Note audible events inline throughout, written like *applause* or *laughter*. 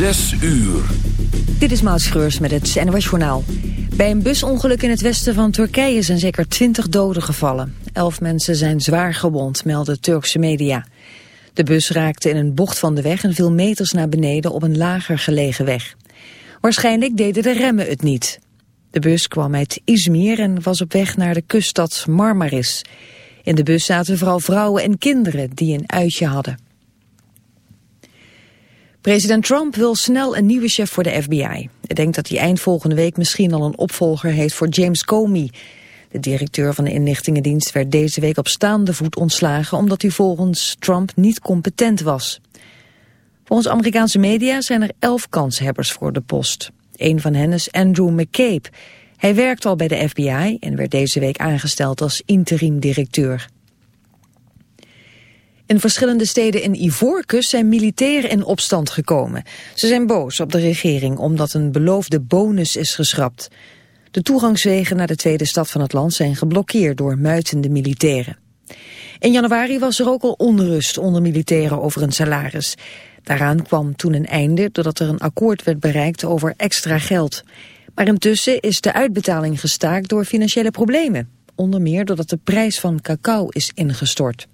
Zes uur. Dit is Maud met het NOS Journaal. Bij een busongeluk in het westen van Turkije zijn zeker twintig doden gevallen. Elf mensen zijn zwaar gewond, melden Turkse media. De bus raakte in een bocht van de weg en viel meters naar beneden op een lager gelegen weg. Waarschijnlijk deden de remmen het niet. De bus kwam uit Izmir en was op weg naar de kuststad Marmaris. In de bus zaten vooral vrouwen en kinderen die een uitje hadden. President Trump wil snel een nieuwe chef voor de FBI. Hij denkt dat hij eind volgende week misschien al een opvolger heeft voor James Comey. De directeur van de inlichtingendienst werd deze week op staande voet ontslagen... omdat hij volgens Trump niet competent was. Volgens Amerikaanse media zijn er elf kanshebbers voor de post. Een van hen is Andrew McCabe. Hij werkt al bij de FBI en werd deze week aangesteld als interim directeur. In verschillende steden in Ivoorkust zijn militairen in opstand gekomen. Ze zijn boos op de regering omdat een beloofde bonus is geschrapt. De toegangswegen naar de tweede stad van het land zijn geblokkeerd door muitende militairen. In januari was er ook al onrust onder militairen over een salaris. Daaraan kwam toen een einde doordat er een akkoord werd bereikt over extra geld. Maar intussen is de uitbetaling gestaakt door financiële problemen. Onder meer doordat de prijs van cacao is ingestort.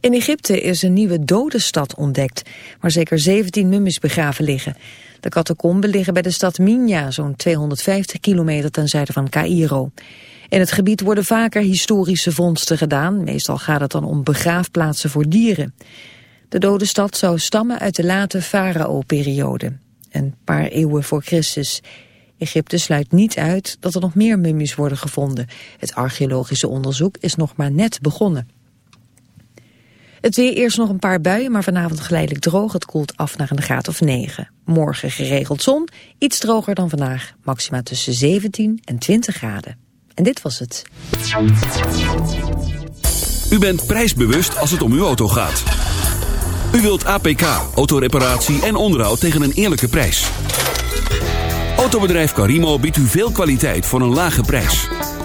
In Egypte is een nieuwe dodenstad ontdekt, waar zeker 17 mummies begraven liggen. De catacomben liggen bij de stad Minya, zo'n 250 kilometer ten zuiden van Cairo. In het gebied worden vaker historische vondsten gedaan, meestal gaat het dan om begraafplaatsen voor dieren. De dode stad zou stammen uit de late farao-periode, een paar eeuwen voor Christus. Egypte sluit niet uit dat er nog meer mummies worden gevonden. Het archeologische onderzoek is nog maar net begonnen. Het weer eerst nog een paar buien, maar vanavond geleidelijk droog. Het koelt af naar een graad of 9. Morgen geregeld zon, iets droger dan vandaag. Maxima tussen 17 en 20 graden. En dit was het. U bent prijsbewust als het om uw auto gaat. U wilt APK, autoreparatie en onderhoud tegen een eerlijke prijs. Autobedrijf Carimo biedt u veel kwaliteit voor een lage prijs.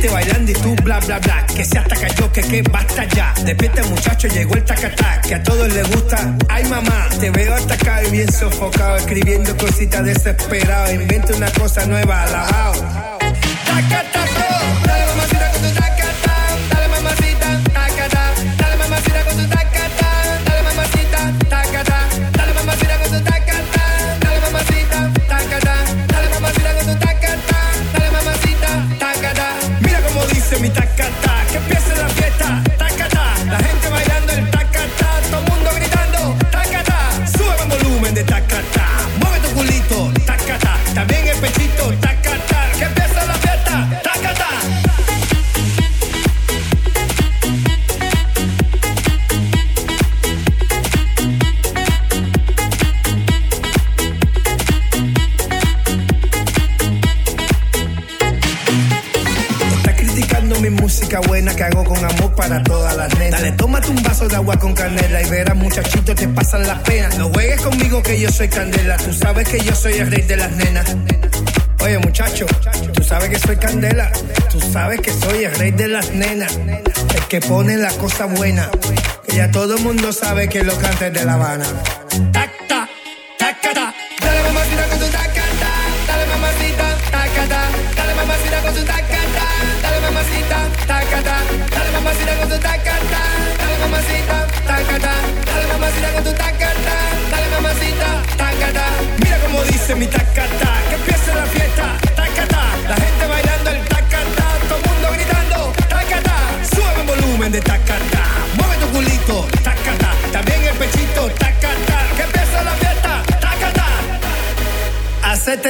Gente bailando y tú bla bla bla, que se hasta cayó, que que basta ya. Despierta muchacho, llegó el tacatá, que a todos les gusta. Ay mamá, te veo atacado y bien sofocado, escribiendo cositas desesperado. Inventa una cosa nueva, alabao. Tacata, soy candela, tú sabes que yo soy el rey de las nenas. Oye muchacho, tú sabes que soy candela, tú sabes que soy el rey de las nenas. El que pone la cosa buena, que ya todo el mundo sabe que lo cantes de La Habana.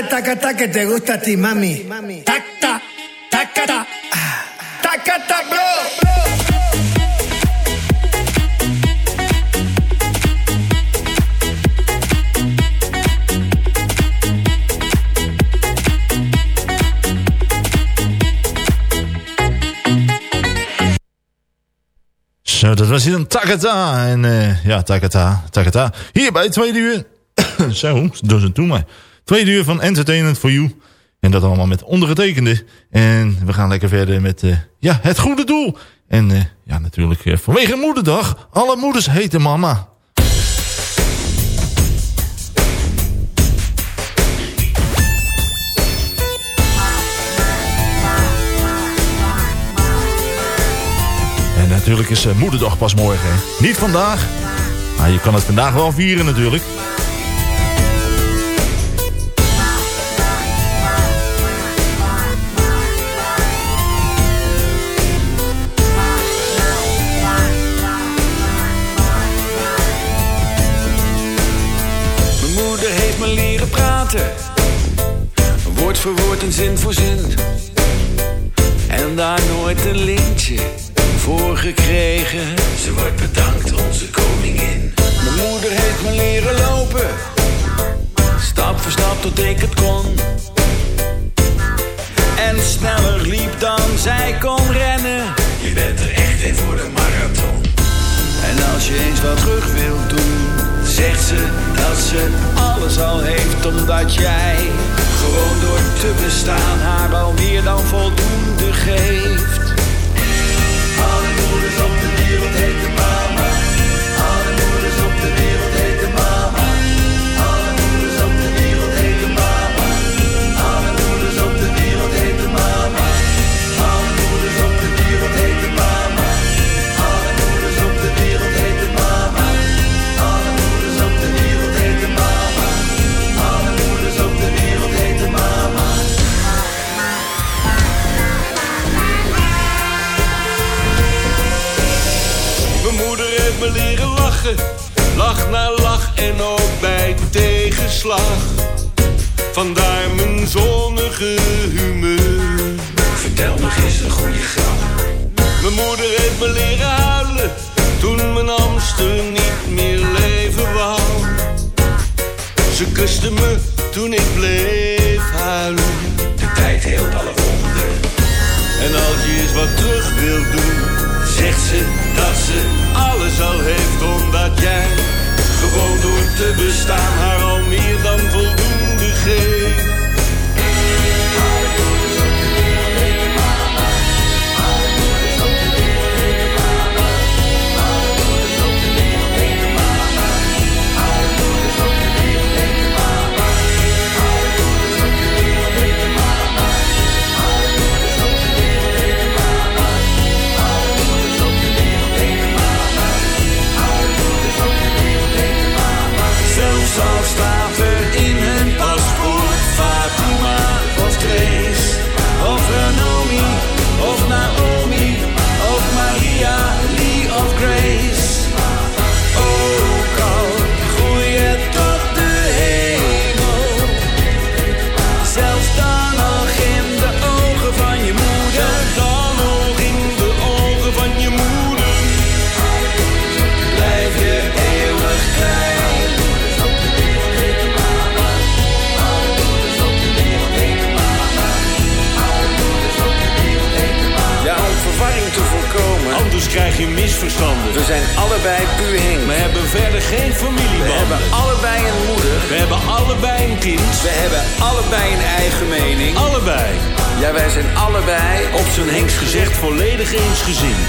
Tacata que te gusta a ti, mami. Tacta, tacata, tacata, bro. Zo, dat was hier een Takata. En uh, ja, Takata, Takata. Hier bij het tweede uur. *coughs* Zo, doe ze toe maar. Tweede uur van Entertainment for You. En dat allemaal met ondergetekende. En we gaan lekker verder met uh, ja, het goede doel. En uh, ja, natuurlijk vanwege moederdag. Alle moeders heten mama. natuurlijk is uh, moederdag pas morgen. Niet vandaag. Maar je kan het vandaag wel vieren natuurlijk. Praten. Woord voor woord en zin voor zin. En daar nooit een lintje voor gekregen. Ze wordt bedankt, onze koningin. Mijn moeder heeft me leren lopen. Stap voor stap tot ik het kon. En sneller liep dan zij kon rennen. Je bent er echt een voor de marathon. En als je eens wat terug wilt doen, zegt ze dat ze alles al heeft omdat jij gewoon door te bestaan haar wel meer dan voldoende geeft. Lach krijg je misverstanden. We zijn allebei puur. We hebben verder geen familiebanden. We hebben allebei een moeder. We hebben allebei een kind. We hebben allebei een eigen mening. Allebei. Ja, wij zijn allebei... Op zijn Henks gezegd volledig eensgezind.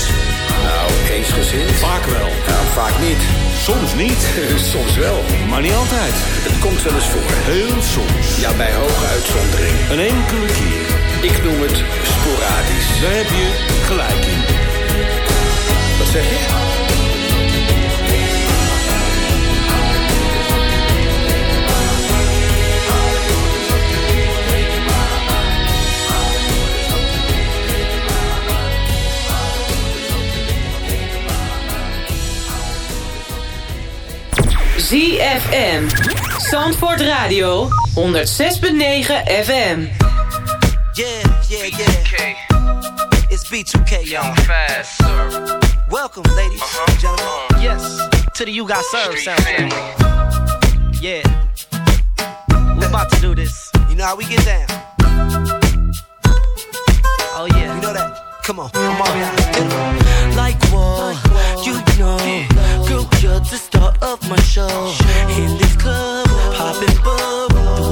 Nou, eensgezind? Vaak wel. Nou, vaak niet. Soms niet. *laughs* soms wel. Maar niet altijd. Het komt wel eens voor. Heel soms. Ja, bij hoge uitzondering. Een enkele keer. Ik noem het sporadisch. Daar heb je gelijk in. Zeg je? ZFM. Zandvoort Radio. 106.9 FM. Yeah, yeah, yeah. It's B2K, y'all. Fast, sir. Welcome, ladies uh-huh. and gentlemen. Uh-huh. Yes, to the You Got Served sound family. Yeah. We're about to do this. You know how we get down. Oh, yeah. You know that? Come on, I'm already out. Like what? You know, girl, you're the star of my show. In this club, popping bub.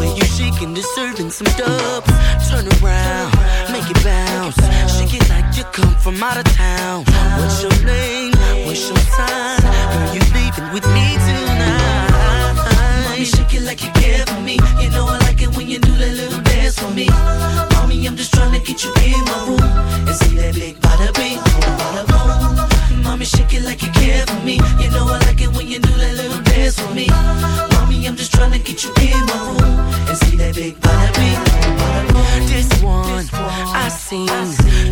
Way you shaking, deserving some dubs. Turn around, make it bounce. Shake it like you come from out of town. What's your name? What's your sign? Girl, you leaving with me tonight. Mommy, shake it like you care for me. You know I like it when you do that little dance for me. Mommy, I'm just trying to get you in my room and see that big boom, bada. Mommy, shake it like you care for me. You know I like it when you do that little dance for me. Mommy, I'm just trying to get you in my room and see that big boom. This one I seen,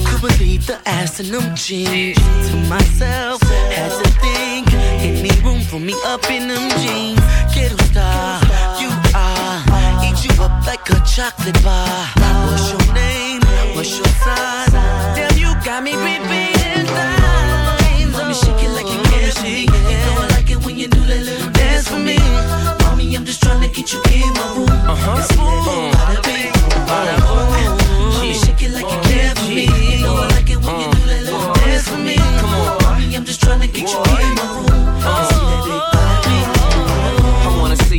could believe the ass in them jeans. To myself, had to think, any room for me up in them jeans. Ghetto star, you are, eat you up like a chocolate bar. What's your name? What's your sign? Damn, you got me repeating get you in my room. Uh-huh. See that little bada bing, bada boom. Mommy, shake it like you care for me. You know I like it when you uh-huh. do that little uh-huh. dance for me. Come on, mommy, I'm just trying to get you in my room. Uh-huh. And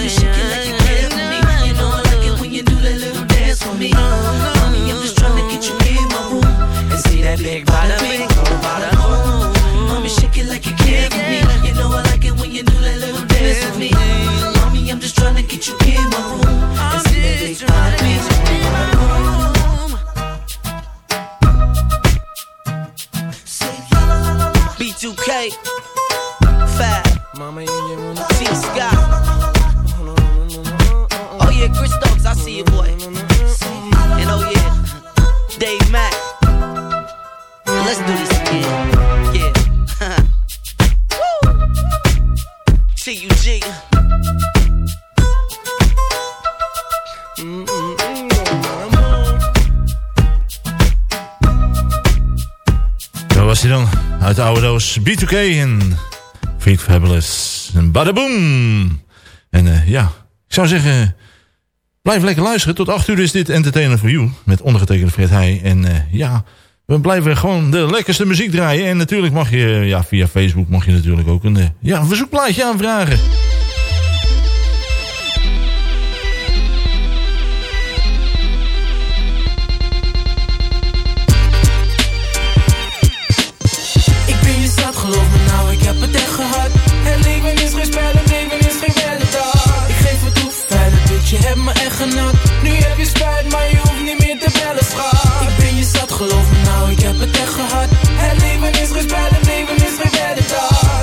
Mommy, shake like you for me. You know I like it when you do that little dance for me. Mommy, I'm just trying to get you in my room and see that big de oude doos B2K en Fabulous. En badaboom. En eh, ja, ik zou zeggen... Blijf lekker luisteren. Tot 8 uur is dit Entertainer for You. Met ondergetekende Fred Heij. En eh, ja, we blijven gewoon de lekkerste muziek draaien. En natuurlijk mag je, ja, via Facebook mag je natuurlijk ook een, eh, ja, een verzoekplaatje aanvragen. Geloof me nou, ik heb het echt gehad. Het leven is geen het leven is geen.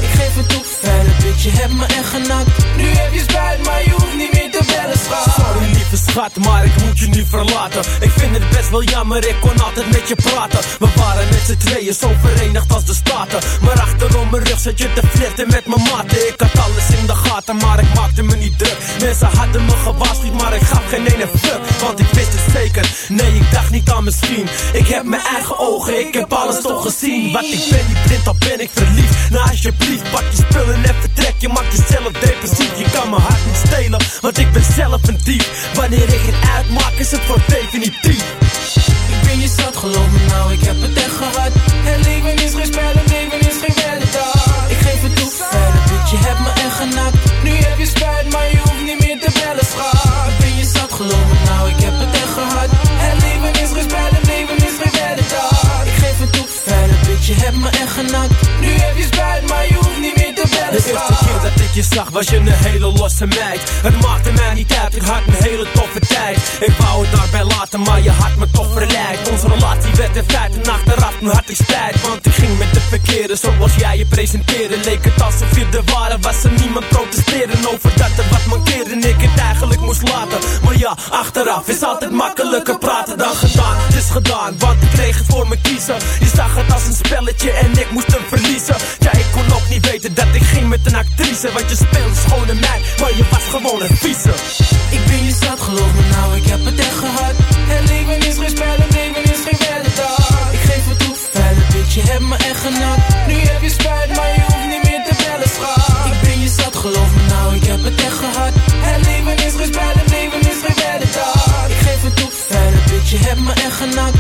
Ik geef het toe, verder, bitch, je hebt me echt genakt. Nu heb je spijt, maar je hoeft niet meer te bellen, schat. Lieve schat, maar ik moet je nu verlaten Ik vind het best wel jammer, ik kon altijd met je praten We waren met z'n tweeën zo verenigd als de staten Maar achterom mijn rug zat je te flirten met mijn maten Ik had alles in de gaten, maar ik maakte me niet druk. Mensen hadden me gewaarschuwd, maar ik gaf geen ene fuck. Want ik wist het zeker, nee, ik dacht niet aan misschien. Ik heb mijn eigen ogen, ik heb alles toch gezien. Wat ik ben, niet blind, al ben ik verliefd. Nou, alsjeblieft, pak je spullen en vertrek. Je maakt jezelf depressief, je kan mijn hart niet stelen. Want ik ben zelf een dief. Wanneer ik het uitmaak, is het voor definitief. Ik ben je zat, geloof me nou, ik heb het echt gehad. Het leven is geen spel, het leven is geen weddenschap. Ik geef het toe, verder, bitch, je hebt me echt genakt. Nu heb je spijt, maar je hoeft niet meer te bellen, schat. Ik ben je zat, geloof me nou, ik heb De eerste keer dat ik je zag was je een hele losse meid. Het maakte mij niet uit, ik had een hele toffe tijd. Ik wou het daarbij laten, maar je had me toch verleid. Onze relatie werd in feite en achteraf, nu had ik spijt. Want ik ging met de verkeerde, zoals jij je presenteerde. Leek het alsof je de ware was en niemand protesteerde Over dat er wat mankeerde. En ik het eigenlijk moest laten. Maar ja, achteraf is altijd makkelijker praten dan gedaan. Het is gedaan, want ik kreeg het voor me kiezen. Je zag het als een spelletje en ik moest hem verliezen. Ja, ik kon ook niet weten dat ik met een actrice Want je speelde meid, maar je was gewoon een vieze Ik ben je zat, geloof me nou, ik heb het echt gehad. Het leven is geen spel, het leven is geen weddenschap. Ik geef het toe, verder, bitch, je hebt me echt genakt. Nu heb je spijt, maar je hoeft niet meer te bellen, schat. Ik ben je zat, geloof me nou, ik heb het echt gehad. Het leven is geen spel, het leven is geen weddenschap. Ik geef het toe, verder, bitch, je hebt me echt genakt.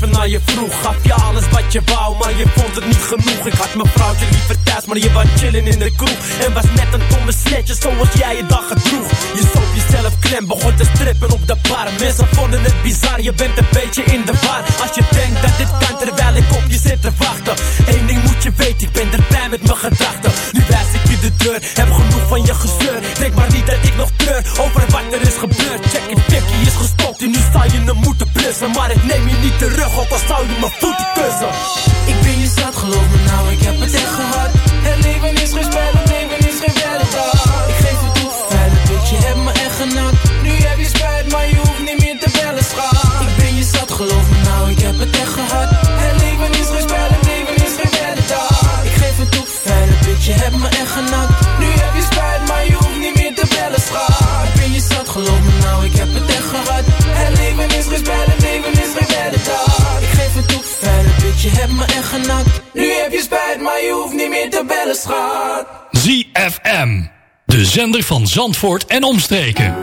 Als ik even naar je vroeg. Gaf je alles wat je wou, maar je vond het niet genoeg. Ik had mijn vrouwtje liever thuis, maar je was chillen in de kroeg. En was net een domme sletje zoals jij je dag gedroeg. Je zoop jezelf klem, begon te strippen op de bar. Mensen vonden het bizar, je bent een beetje in de war. Als je denkt dat dit kan terwijl ik op je zit te wachten. Eén ding moet je weten, ik ben erbij met mijn gedachten. Nu wijs ik je de deur, heb genoeg van je gezeur terug, ook al zender van Zandvoort en omstreken.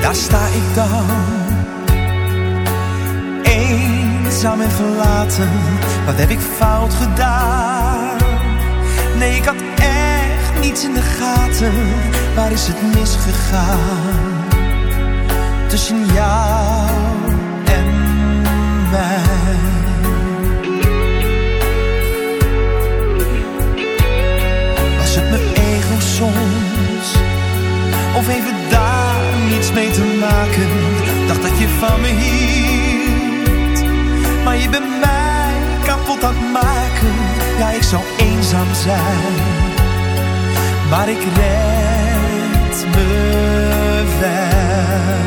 Daar sta ik dan, eenzaam en verlaten. Wat heb ik fout gedaan? Nee, ik had echt niets in de gaten. Waar is het misgegaan? Tussen jou en mij. Was het mijn ego soms? Of even daar niets mee te maken Dacht dat je van me hield ik red me wel.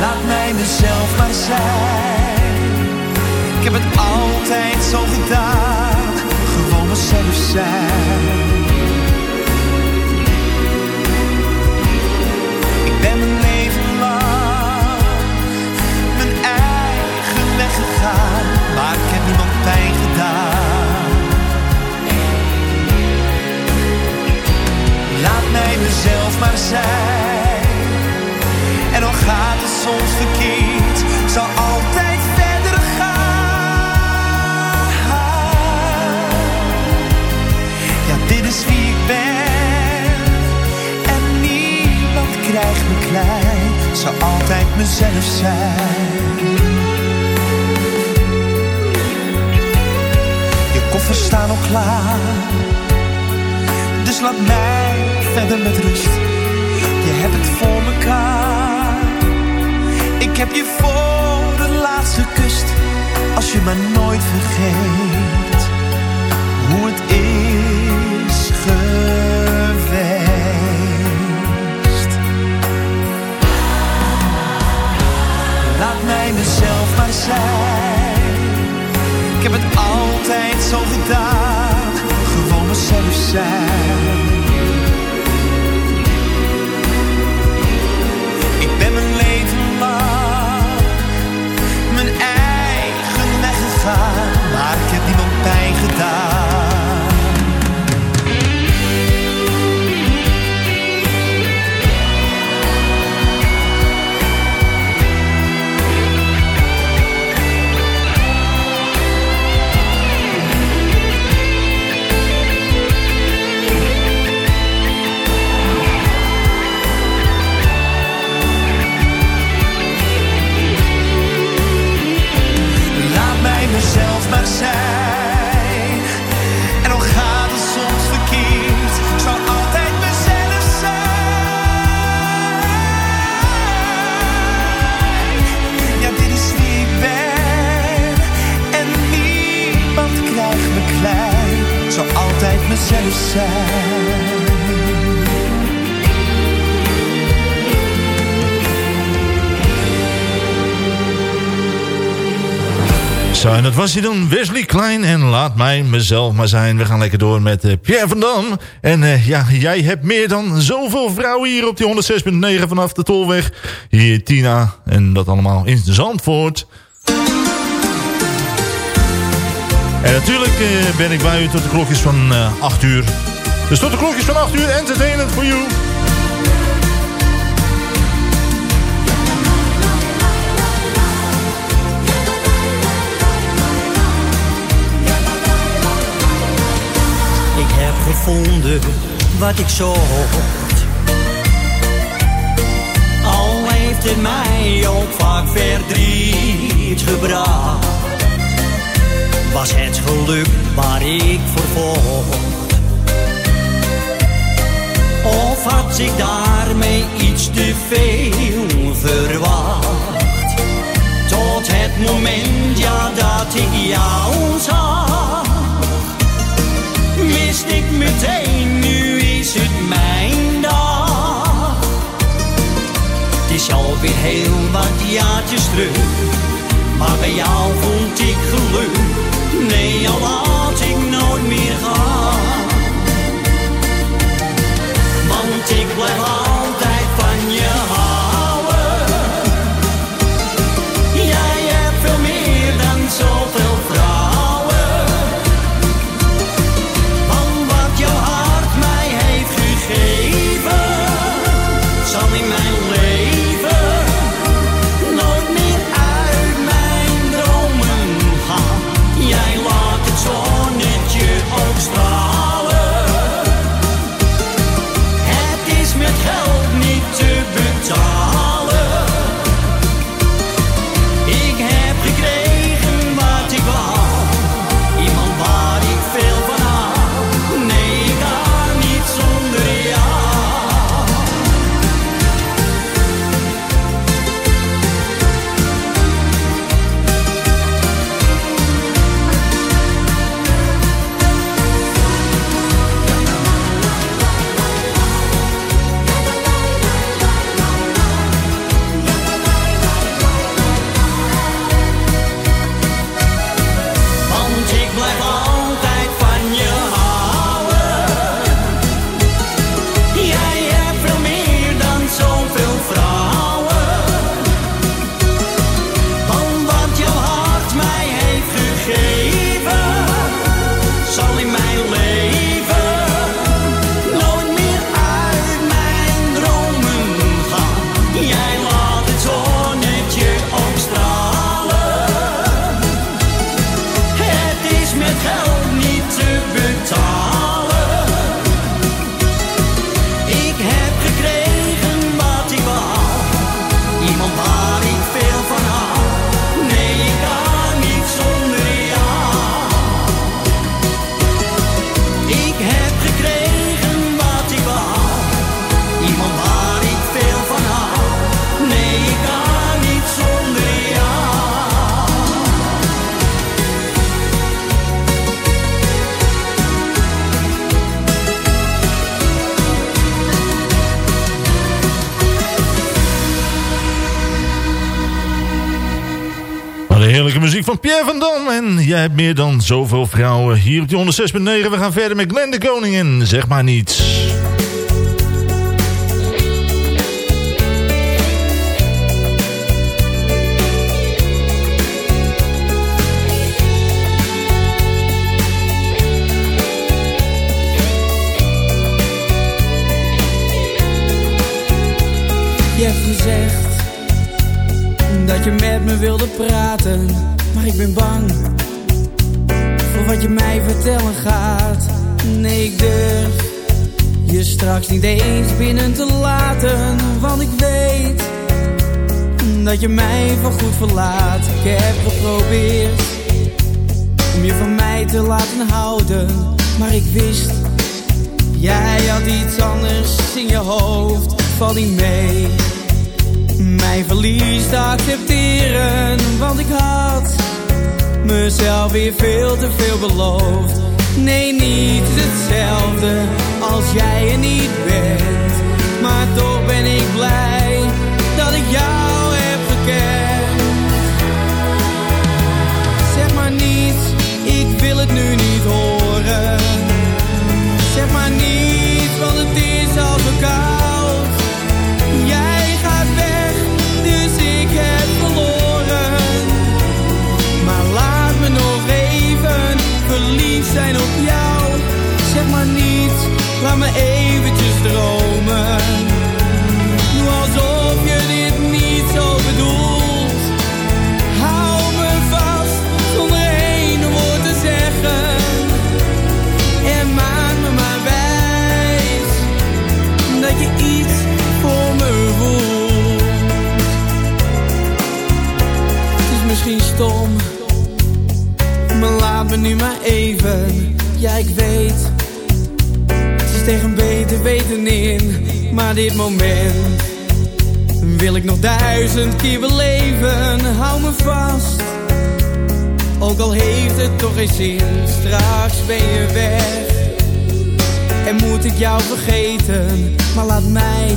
Laat mij mezelf maar zijn. Ik heb het altijd zo gedaan. Gewoon mezelf zijn maar zijn. En al gaat het soms verkeerd Zal altijd verder gaan. Ja, dit is wie ik ben. En niemand krijgt me klein Zal altijd mezelf zijn. Je koffers staan al klaar Dus laat mij verder met rust Je hebt het voor mekaar heb je voor de laatste kust, als je me nooit vergeet hoe het is geweest. Laat mij mezelf maar zijn. Ik heb het altijd zo gedaan, gewoon mezelf zijn. Was dan, Wesley Klein. En laat mij mezelf maar zijn. We gaan lekker door met eh, Pierre van Dam. En eh, ja, jij hebt meer dan zoveel vrouwen hier op die 106.9 vanaf de Tolweg. Hier Tina. En dat allemaal in Zandvoort. En natuurlijk eh, ben ik bij u tot de klokjes van eh 8 uur. Dus tot de klokjes van 8 uur, entertainment for you. Gevonden wat ik zocht. Al heeft het mij ook vaak verdriet gebracht. Was het geluk waar ik voor vocht? Of had ik daarmee iets te veel jaartjes terug, maar bij jou vond ik geluk. Nee, al had ik nooit meer gehad. Jij hebt meer dan zoveel vrouwen hier op die 106.9. We gaan verder met Glenn de Koning en zeg maar niets. Je hebt gezegd dat je met me wilde praten, maar ik ben bang wat je mij vertellen gaat. Nee, ik durf je straks niet eens binnen te laten, want ik weet dat je mij van goed verlaat. Ik heb geprobeerd om je van mij te laten houden, maar ik wist, jij had iets anders in je hoofd, val niet mee mezelf weer veel te veel beloofd. Nee, niet hetzelfde als jij er niet bent, maar toch ben ik blij dat ik jou laat me eventjes dromen. Weten in. Maar dit moment wil ik nog duizend keer beleven. Hou me vast, ook al heeft het toch geen zin. Straks ben je weg. En moet ik jou vergeten, maar laat mij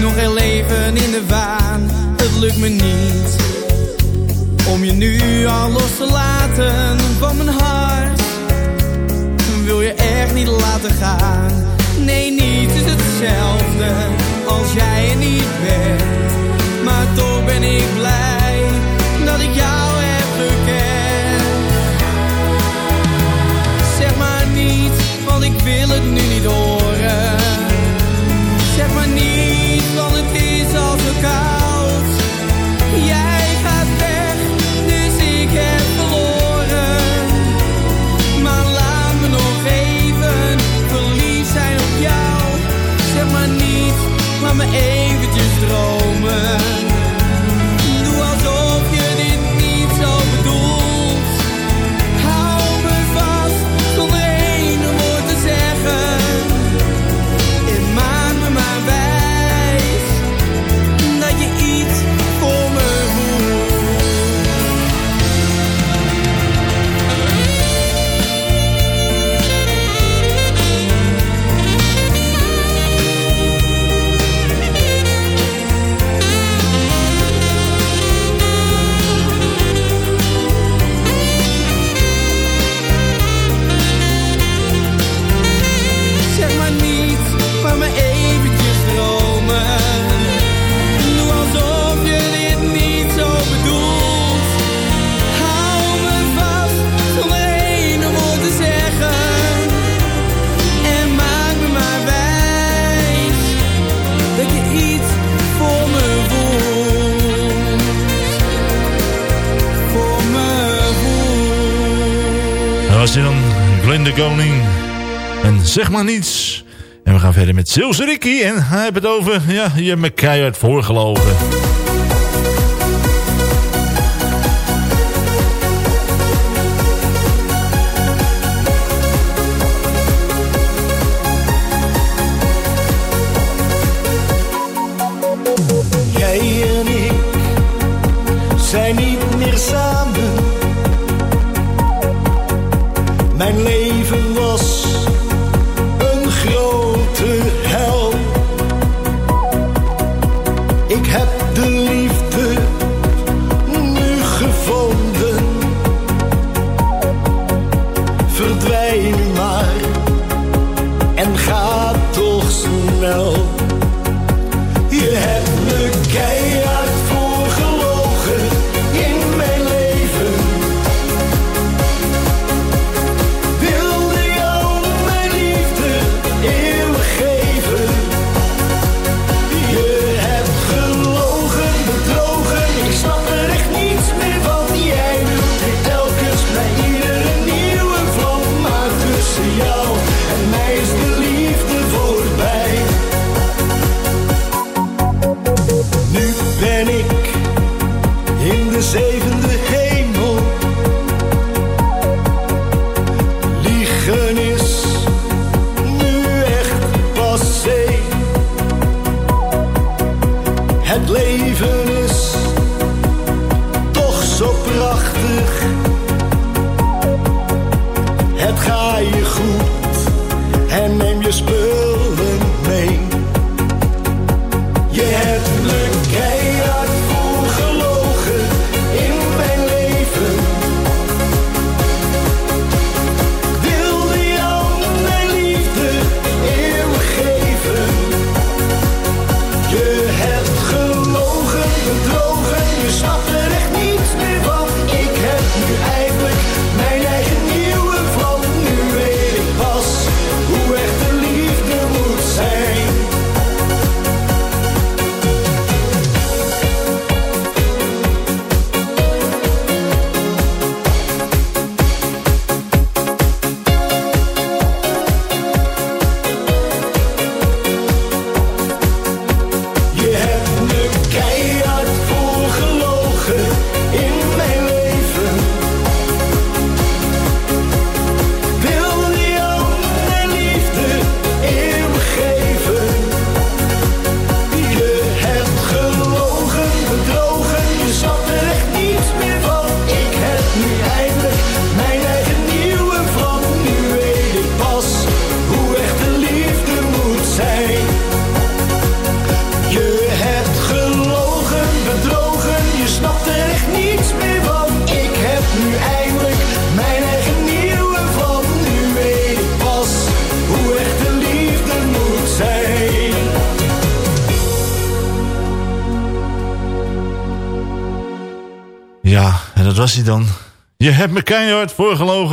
nog heel even in de waan. Het lukt me niet om je nu al los te laten van mijn hart. Wil je echt niet laten gaan? Nee, niet is hetzelfde als jij er niet bent. Maar toch ben ik blij Koning. En zeg maar niets. En we gaan verder met Silse Ricky. En hij heeft het over, ja, je hebt me keihard voorgelogen.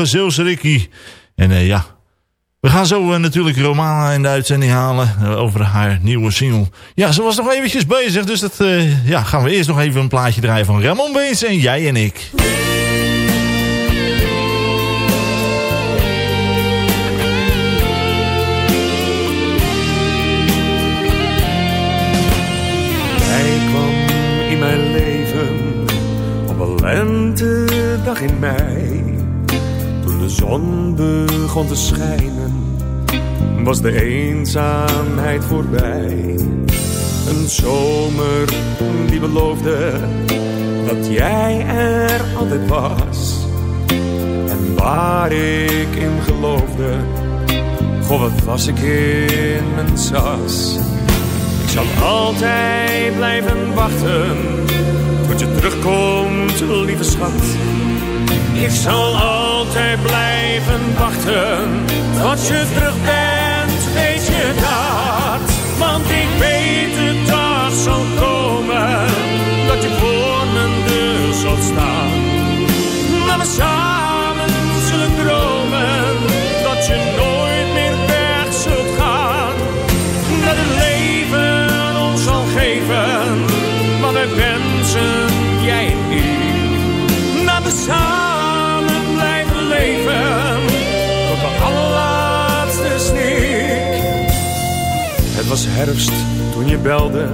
Voorgelogen, Zeeuwse Ricky. En eh, ja, we gaan zo eh, natuurlijk Romana in de uitzending halen eh, over haar nieuwe single. Ja, ze was nog eventjes bezig, dus dat ja, gaan we eerst nog even een plaatje draaien van Ramon Beens en jij en ik. Hij kwam in mijn leven op een lentedag in mei. De zon begon te schijnen, was de eenzaamheid voorbij. Een zomer die beloofde dat jij er altijd was. En waar ik in geloofde, goh wat was ik in mijn sas. Ik zal altijd blijven wachten tot je terugkomt, lieve schat. Ik zal altijd blijven wachten tot je terug bent, weet je dat? Want ik weet de dag zal komen dat je voor mijn deur zult staan. Dat we samen zullen dromen dat je nooit Het was herfst toen je belde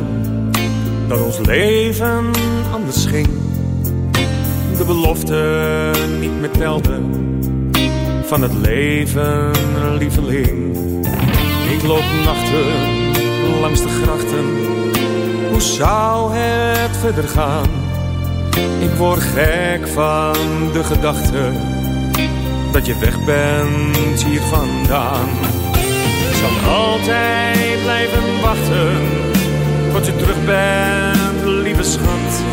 dat ons leven anders ging. De belofte niet meer telde van het leven, lieveling. Ik loop nachten langs de grachten. Hoe zou het verder gaan? Ik word gek van de gedachte dat je weg bent hier vandaan. Altijd blijven wachten tot je terug bent, lieve schat.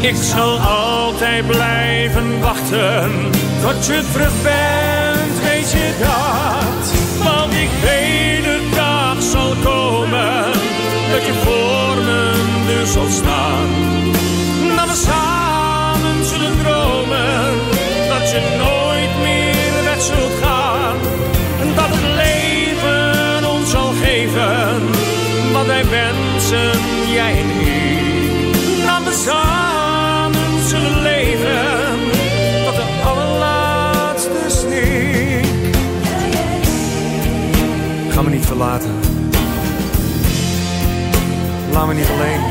Ik zal altijd blijven wachten tot je terug bent, weet je dat? Want ik weet de dag zal komen dat je voor mijn deur zal staan. Dat we samen zullen dromen dat je nooit Laat me niet alleen.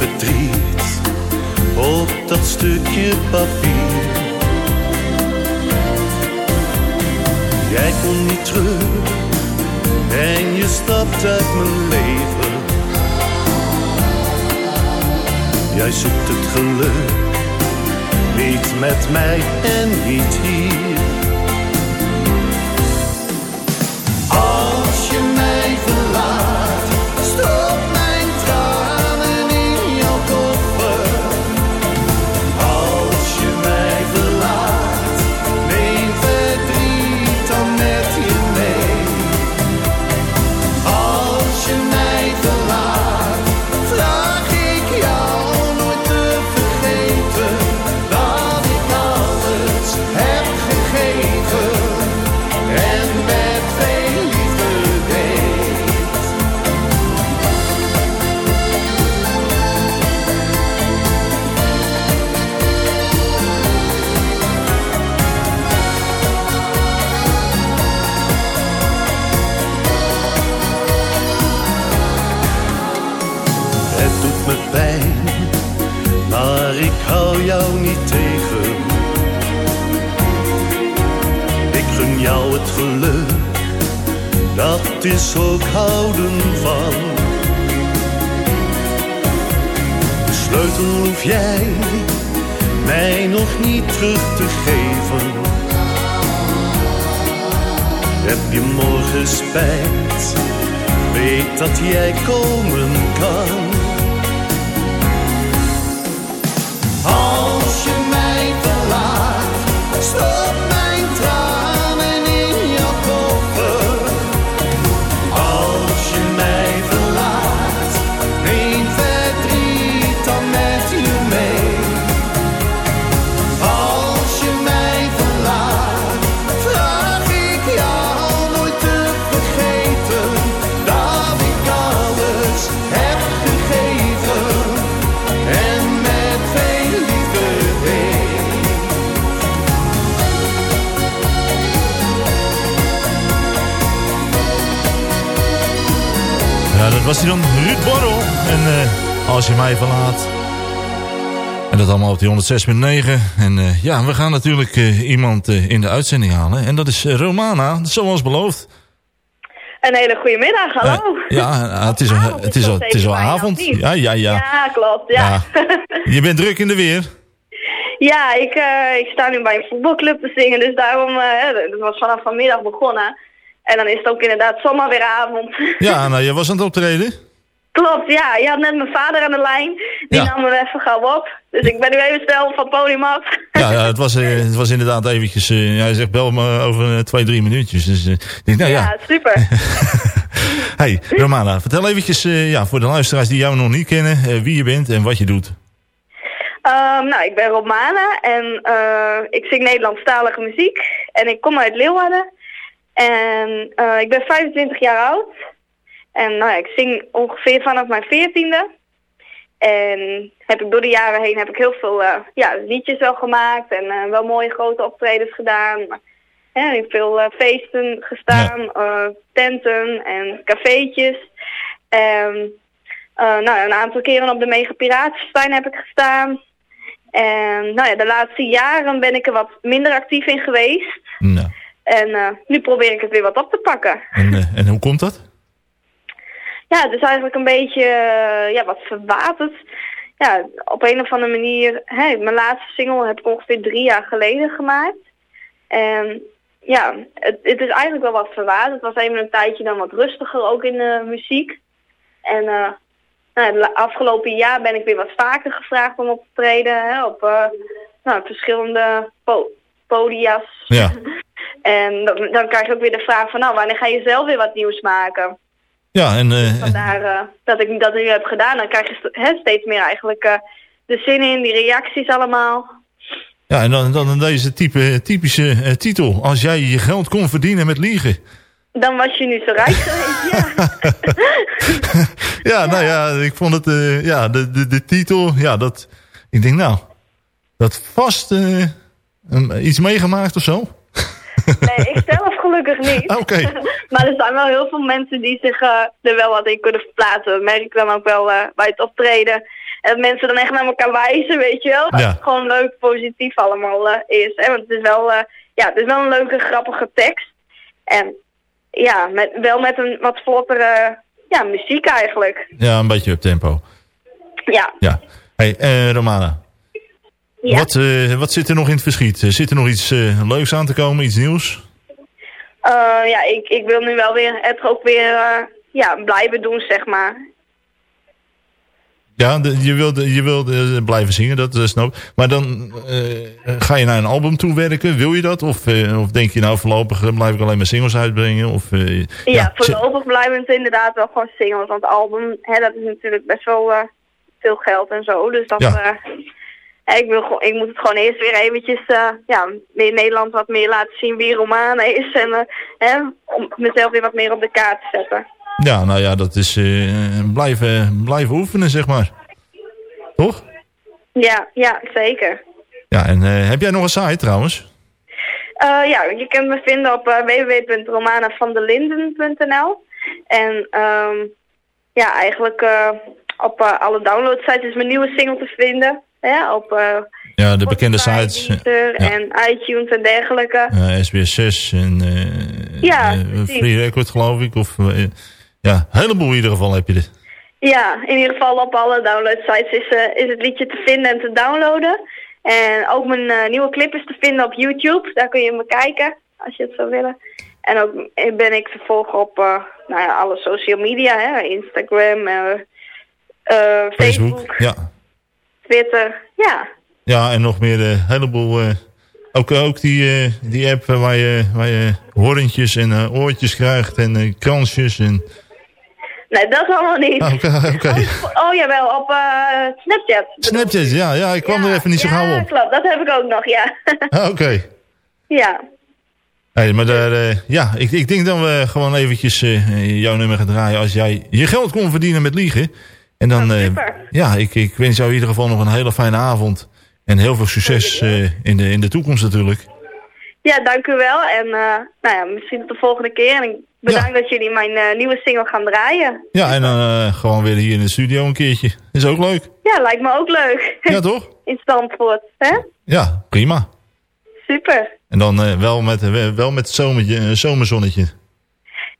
Verdriet op dat stukje papier. Jij komt niet terug en je stapt uit mijn leven. Jij zoekt het geluk niet met mij en niet hier. Dat is ook houden van. De sleutel hoef jij mij nog niet terug te geven. Heb je morgen spijt, weet dat jij komen kan. Was hij dan, Ruud Borrel. En eh, als je mij verlaat. En dat allemaal op die 106.9. En eh, ja, we gaan natuurlijk eh, iemand in de uitzending halen. En dat is Romana, zoals beloofd. Een hele goede middag, hallo. Ja, het is, al- het is, al- het is al avond. Ja, ja, ja. Ja, klopt, ja. Je bent druk in de weer. *laughs* Ja, ik, ik sta nu bij een voetbalclub te zingen, dus daarom, het was vanaf vanmiddag begonnen. En dan is het ook inderdaad zomaar weer avond. *laughs* Ja, nou, je was aan het optreden. Klopt, ja. Je had net mijn vader aan de lijn. Die nam me even gauw op. Dus ik ben nu even snel van podium af. *laughs* Ja, ja het, was, eh, het was inderdaad eventjes... ja, hij zegt bel me over eh, twee, drie minuutjes. Dus denk, nou ja. Ja, super. *laughs* Hey, Romana, vertel eventjes ja, voor de luisteraars die jou nog niet kennen... wie je bent en wat je doet. Ehm, nou, ik ben Romana en ik zing Nederlandstalige muziek. En ik kom uit Leeuwarden. En eh, ik ben 25 jaar oud. En nou ja, ik zing ongeveer vanaf mijn veertiende. En heb ik door de jaren heen heb ik heel veel eh, ja, liedjes wel gemaakt. En eh, wel mooie grote optredens gedaan. Maar, hè, veel feesten gestaan. tenten en cafeetjes. En nou, ja, een aantal keren op de Mega Piratenstein heb ik gestaan. En nou ja, de laatste jaren ben ik er wat minder actief in geweest. En eh, nu probeer ik het weer wat op te pakken. En, eh, en hoe komt dat? Ja, het is eigenlijk een beetje eh, ja, wat verwaterd. Ja, op een of andere manier... Hè, mijn laatste single heb ik ongeveer drie jaar geleden gemaakt. En ja, het, het is eigenlijk wel wat verwaterd. Het was even een tijdje dan wat rustiger ook in de muziek. En nou, het afgelopen jaar ben ik weer wat vaker gevraagd om op te treden. Hè, op nou, verschillende po- podia's. Ja. *laughs* En dan, dan krijg je ook weer de vraag van, nou, wanneer ga je zelf weer wat nieuws maken? Ja, en... eh, Vandaar eh, dat ik dat nu heb gedaan. Dan krijg je steeds meer eigenlijk eh, de zin in, die reacties allemaal. ja, en dan, dan deze type, typische titel. Als jij je geld kon verdienen met liegen. Dan was je nu zo rijk geweest, ja. *laughs* Ja, nou ja, ik vond het... ja, de, de, de titel, ja, dat... Ik denk, nou... Dat vast iets meegemaakt of zo? Nee, ik zelf gelukkig niet. *laughs* Oké. *laughs* maar er zijn wel heel veel mensen die zich eh, er wel wat in kunnen verplaatsen. Dat merk ik dan ook wel eh, bij het optreden. En dat mensen dan echt naar elkaar wijzen, weet je wel. Dat Ja. het gewoon leuk, positief allemaal eh, is. Hè? Want het is, wel, ja, het is wel een leuke, grappige tekst. En ja, met, wel met een wat vlottere ja, muziek eigenlijk. Ja, een beetje up tempo. Ja, Ja. Hey, Romana. Ja. Wat, eh, wat zit er nog in het verschiet? Zit er nog iets eh, leuks aan te komen? Iets nieuws? Eh, ja ik, ik wil nu wel weer het ook weer ja, blijven doen, zeg maar. Ja, de- je wilde, je eh, blijven zingen, dat snap ik. Maar dan ga je naar een album toe werken. Wil je dat? Of, of denk je nou voorlopig blijf ik alleen maar singles uitbrengen? Of, Ja, zit- voorlopig blijven het inderdaad wel gewoon singles. Want het album, hè, dat is natuurlijk best wel veel geld en zo. Dus dat, Ja. Eh, ik, wil, ik moet het gewoon eerst weer eventjes uh, ja, in Nederland wat meer laten zien wie Romana is. En eh, hè, om mezelf weer wat meer op de kaart te zetten. ja, nou ja, dat is eh, blijven, blijven oefenen, zeg maar. Toch? Ja, ja, zeker. Ja, en eh, heb jij nog een site trouwens? Eh, ja, je kunt me vinden op www.romanavandelinden.nl En ehm, ja, eigenlijk eh, op eh, alle downloadsites is mijn nieuwe single te vinden. Ja, op eh, Ja, de bekende sites. Deezer ja. en iTunes en dergelijke. eh, SBS 6 en eh, Ja, eh. Free Record geloof ik. Of, ja, een heleboel in ieder geval heb je dit. Ja, in ieder geval op alle downloadsites is, is het liedje te vinden en te downloaden. En ook mijn nieuwe clip is te vinden op YouTube. Daar kun je me kijken, als je het zou willen. En ook ben ik te volgen op nou ja, alle social media, hè. Instagram, eh, Facebook, Ja. Twitter. Ja, Ja, en nog meer een heleboel... eh, ook, ook die, eh, die app waar je, waar je horentjes en eh, oortjes krijgt en eh, kransjes. En... nee, dat allemaal niet. Ah, Oké, oké. *laughs* Oh jawel, op eh, Snapchat. Snapchat, ja, ja, ik kwam er even niet zo gauw Ja, op. klopt. Dat heb ik ook nog, ja. *laughs* Ah, Oké. ja. Hey, maar daar, eh, ja, ik, ik denk dat we gewoon eventjes eh, jouw nummer gaan draaien als jij je geld kon verdienen met liegen. En dan, eh, ja, ik, ik wens jou in ieder geval nog een hele fijne avond. En heel veel succes eh, in, de, in de toekomst natuurlijk. Ja, dank u wel. En eh, nou ja, misschien tot de volgende keer. En ik bedank dat jullie mijn nieuwe single gaan draaien. Ja, en dan gewoon weer hier in de studio een keertje. Is ook leuk. Ja, lijkt me ook leuk. Ja, toch? *laughs* In Stamford, hè? Ja, prima. Super. En dan wel met, wel met zomertje, zomerzonnetje.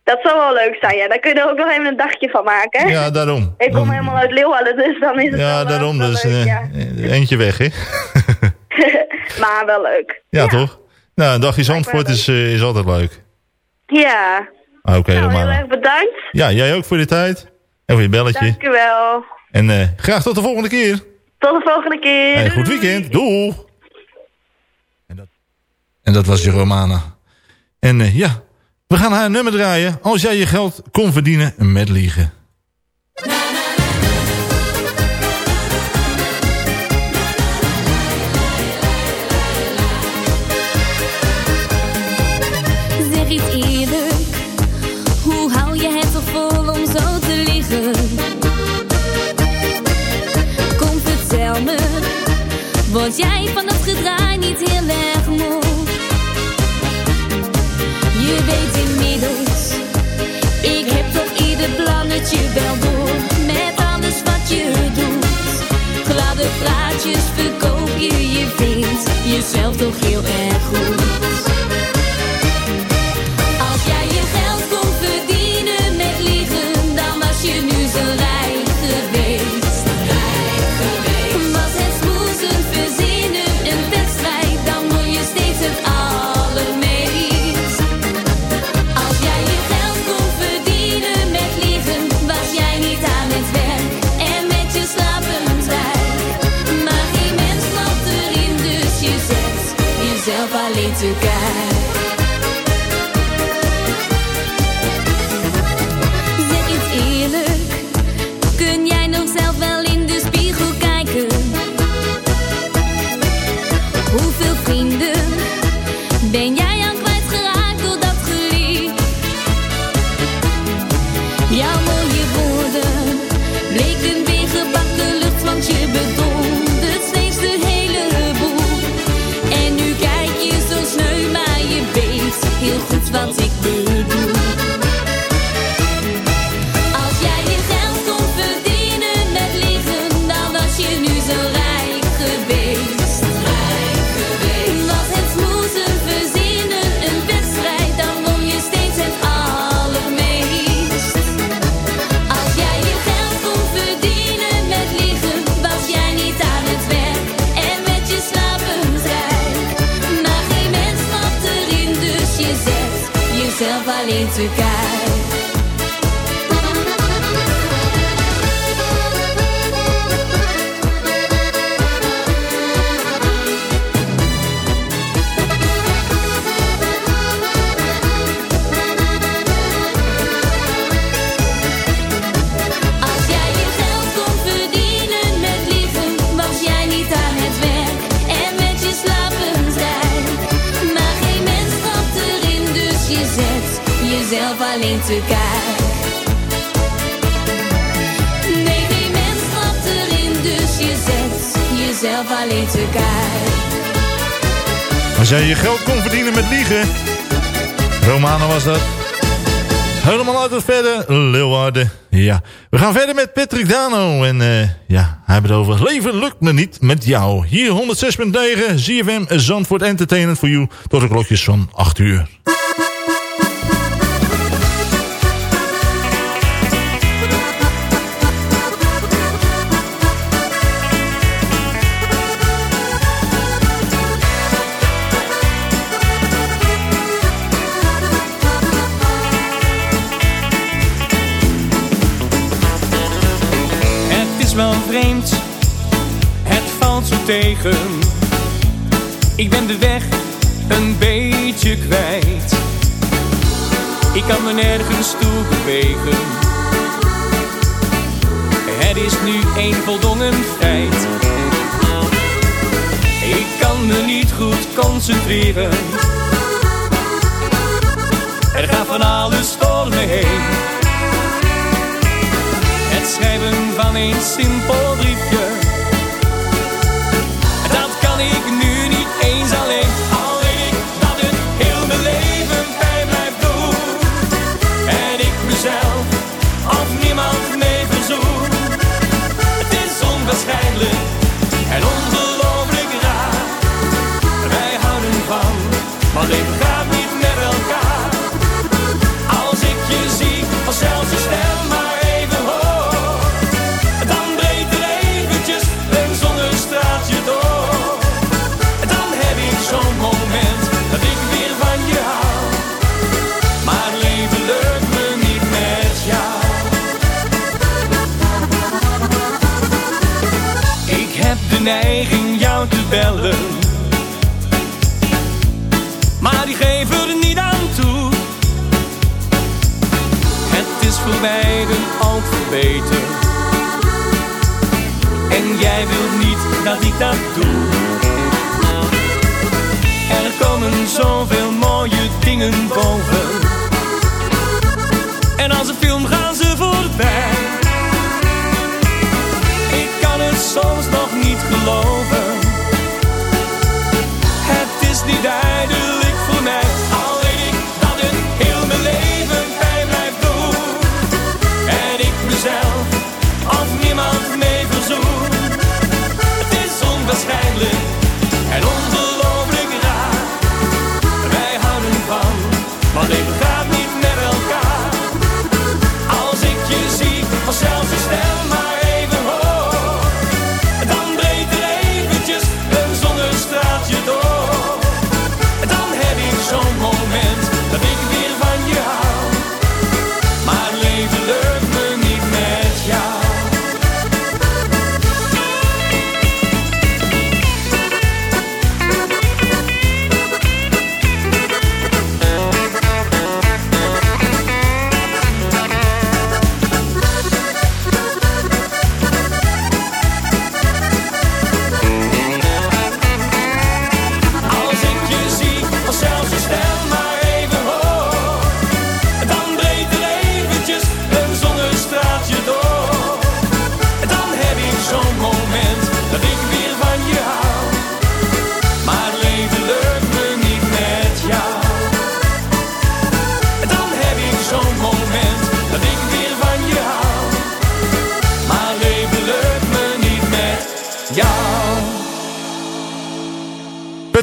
Dat zou wel leuk zijn, ja. Daar kun je er ook nog even een dagje van maken, hè? Ja, daarom. *laughs* Ik kom helemaal uit Leeuwarden, dus dan is het Ja, wel, daarom. wel Dus leuk, eh, ja. eentje weg, hè? *laughs* maar wel leuk. Ja, toch? Nou, een dagje Zandvoort is, eh, is altijd leuk. Ja. Ah, Oké, nou, heel erg bedankt. Ja, jij ook voor de tijd. En voor je belletje. Dank u wel. En eh, graag tot de volgende keer. Tot de volgende keer. Hey, goed weekend. Doeg. En dat, en dat was je Romana. En ja, we gaan haar nummer draaien. Als jij je geld kon verdienen met liegen. Zeg iets eerlijk, hoe hou je het toch vol om zo te liegen? Kom vertel me, word jij van dat gedraai niet heel erg moe? Je weet inmiddels, ik heb toch ieder plannetje wel door. Met alles wat je doet, gladde praatjes verkoop je, je vindt jezelf toch heel erg goed. to guide. Erin, dus je zet alleen te. Als jij je geld kon verdienen met liegen. Romano was dat. Helemaal uit het verder. Leeuwarden. Ja. We gaan verder met Patrick Dano. En eh, ja, hij heeft het over. Leven lukt me niet met jou. Hier 106.9. ZFM Zandvoort Entertainment voor you. Tot de klokjes van 8 uur. Ik ben de weg een beetje kwijt. Ik kan me nergens toe bewegen. Het is nu een voldongen feit. Ik kan me niet goed concentreren. Er gaat van alles door me heen. Het schrijven van een simpel briefje Maar die geef er niet aan toe. Het is voor beiden ook verbeterd. En jij wilt niet dat ik dat doe. Er komen zoveel mooie dingen boven. En als een film gaan ze voorbij. Ik kan het soms nog niet geloven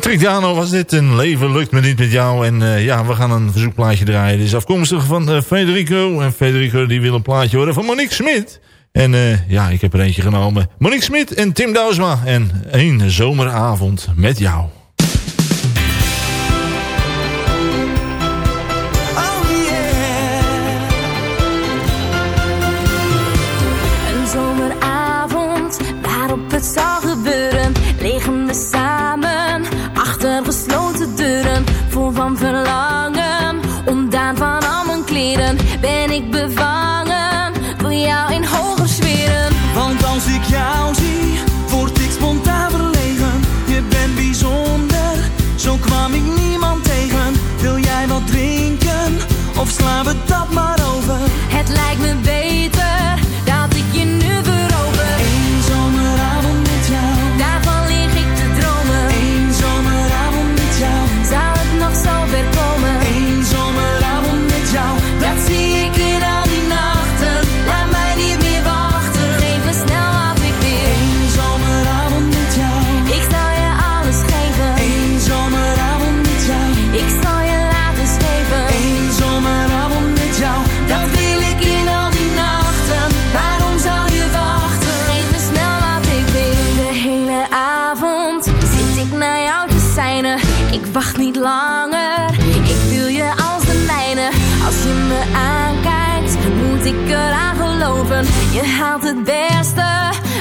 Patrick was dit. Een leven lukt me niet met jou. En eh, ja, we gaan een verzoekplaatje draaien. Dit is afkomstig van eh, Federico. En Federico die wil een plaatje horen van Monique Smit. En eh, ja, ik heb er eentje genomen. Monique Smit en Tim Douwsma. En een zomeravond met jou.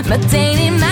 Meteen in mij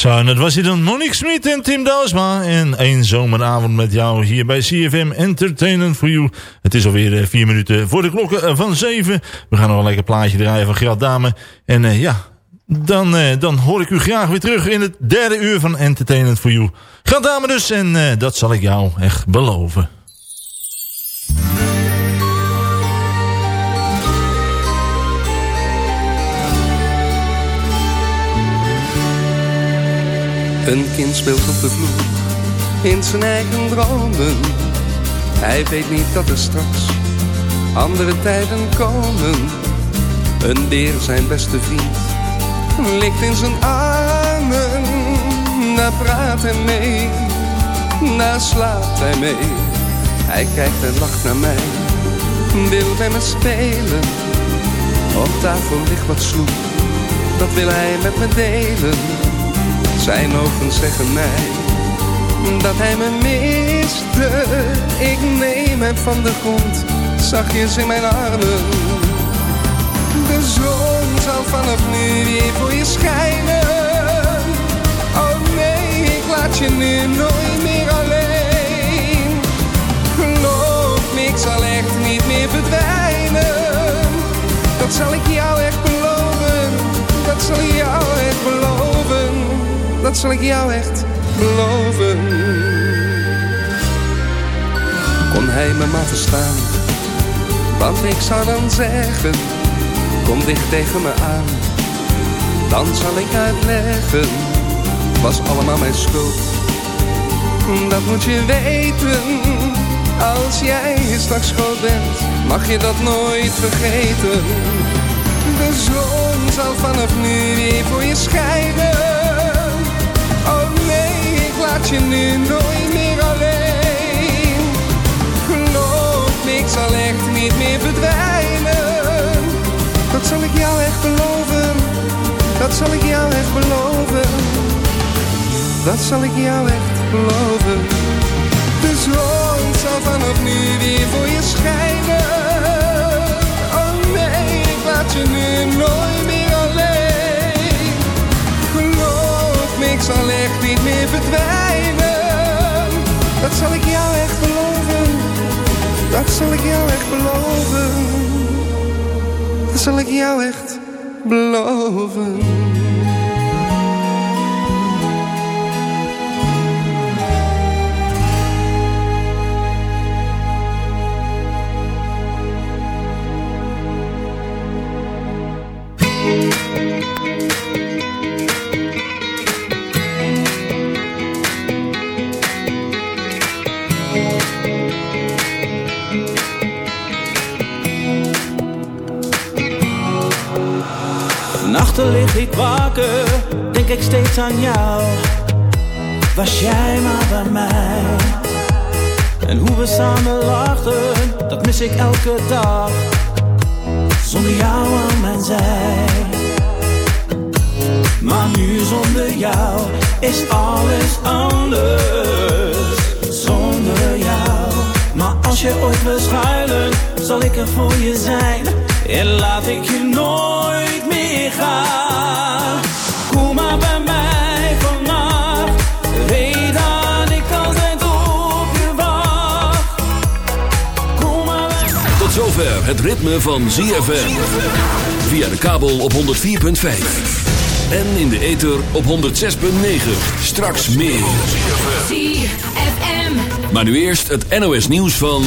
Zo, en dat was hier dan Monique Smit en Tim Douwsma. En één zomeravond met jou hier bij CFM Entertainment for You. Het is alweer eh, vier minuten voor de klokken eh, van zeven. We gaan nog een lekker plaatje draaien van Gerard Dame. En eh, ja, dan, dan hoor ik u graag weer terug in het derde uur van Entertainment for You. Gerard Dame dus, en dat zal ik jou echt beloven. Een kind speelt op de vloer in zijn eigen dromen. Hij weet niet dat er straks andere tijden komen. Een beer, zijn beste vriend, ligt in zijn armen. Daar praat hij mee, daar slaapt hij mee. Hij kijkt en lacht naar mij, wil bij me spelen. Op tafel ligt wat snoep, dat wil hij met me delen. Zijn ogen zeggen mij dat hij me miste. Ik neem hem van de grond, zachtjes in mijn armen. De zon zal vanaf nu weer voor je schijnen. Oh nee, ik laat je nu nooit meer alleen. Geloof me, ik zal echt niet meer verdwijnen. Dat zal ik jou echt beloven. Dat zal ik jou echt beloven. Dat zal ik jou echt beloven. Kon hij me maar verstaan? Wat ik zou dan zeggen? Kom dicht tegen me aan. Dan zal ik uitleggen. Was allemaal mijn schuld. Dat moet je weten. Als jij straks groot bent, mag je dat nooit vergeten. De zon zal vanaf nu weer voor je schijnen. Laat je nu nooit meer alleen. Geloof me, ik zal echt niet meer verdwijnen. Dat zal ik jou echt beloven. Dat zal ik jou echt beloven. Dat zal ik jou echt beloven. De zon zal vanaf nu weer voor je schijnen. Oh nee, ik laat je nu nooit meer alleen. Ik zal echt niet meer verdwijnen. Zal ik jou echt beloven. Dat zal ik jou echt beloven. Dat zal ik jou echt beloven. Ik wakker, denk ik steeds aan jou. Was jij maar bij mij? En hoe we samen lachten, dat mis ik elke dag. Zonder jou aan mijn zij. Maar nu zonder jou is alles anders. Zonder jou. Maar als je ooit wil schuilen, zal ik er voor je zijn. En laat ik je nooit Kom maar bij mij vannacht. Weet dat ik altijd op je wacht. Kom maar bij Tot zover het ritme van ZFM. Via de kabel op 104.5. En in de ether op 106.9. Straks meer. ZFM. Maar nu eerst het NOS nieuws van...